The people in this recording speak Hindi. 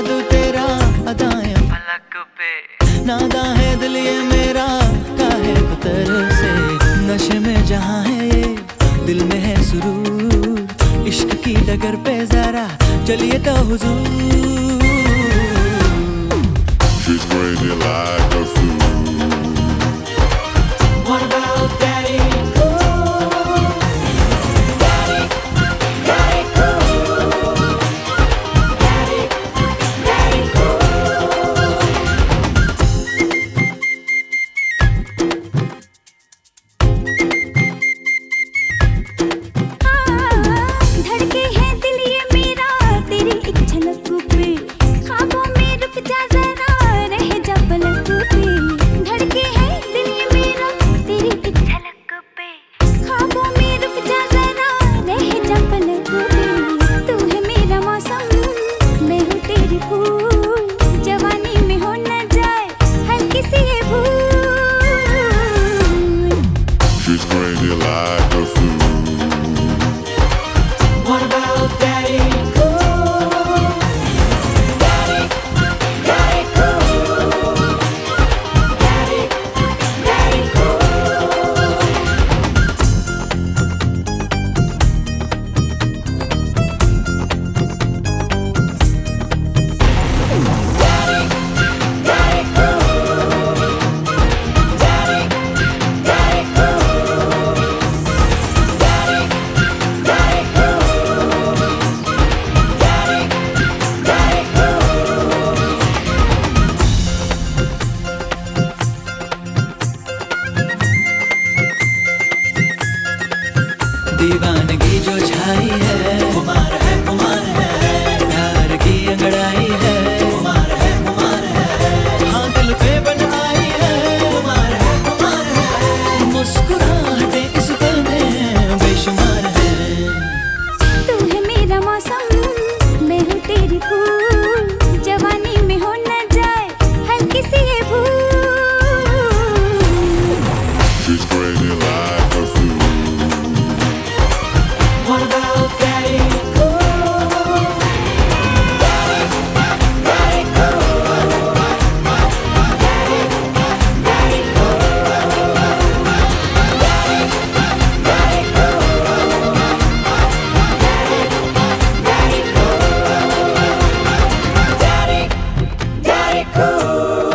जादू तेरा अदाया फलक पे। नादा है दिल ये मेरा काहे कुतर से नशे में जहाँ है ये। दिल में है शुरू इश्क की डगर पे जरा चलिए तो हुजूर। She's crazy like a fool. दीवानगी जो छाई है। कुमार है कुमार है। प्यार की अंगड़ाई oh.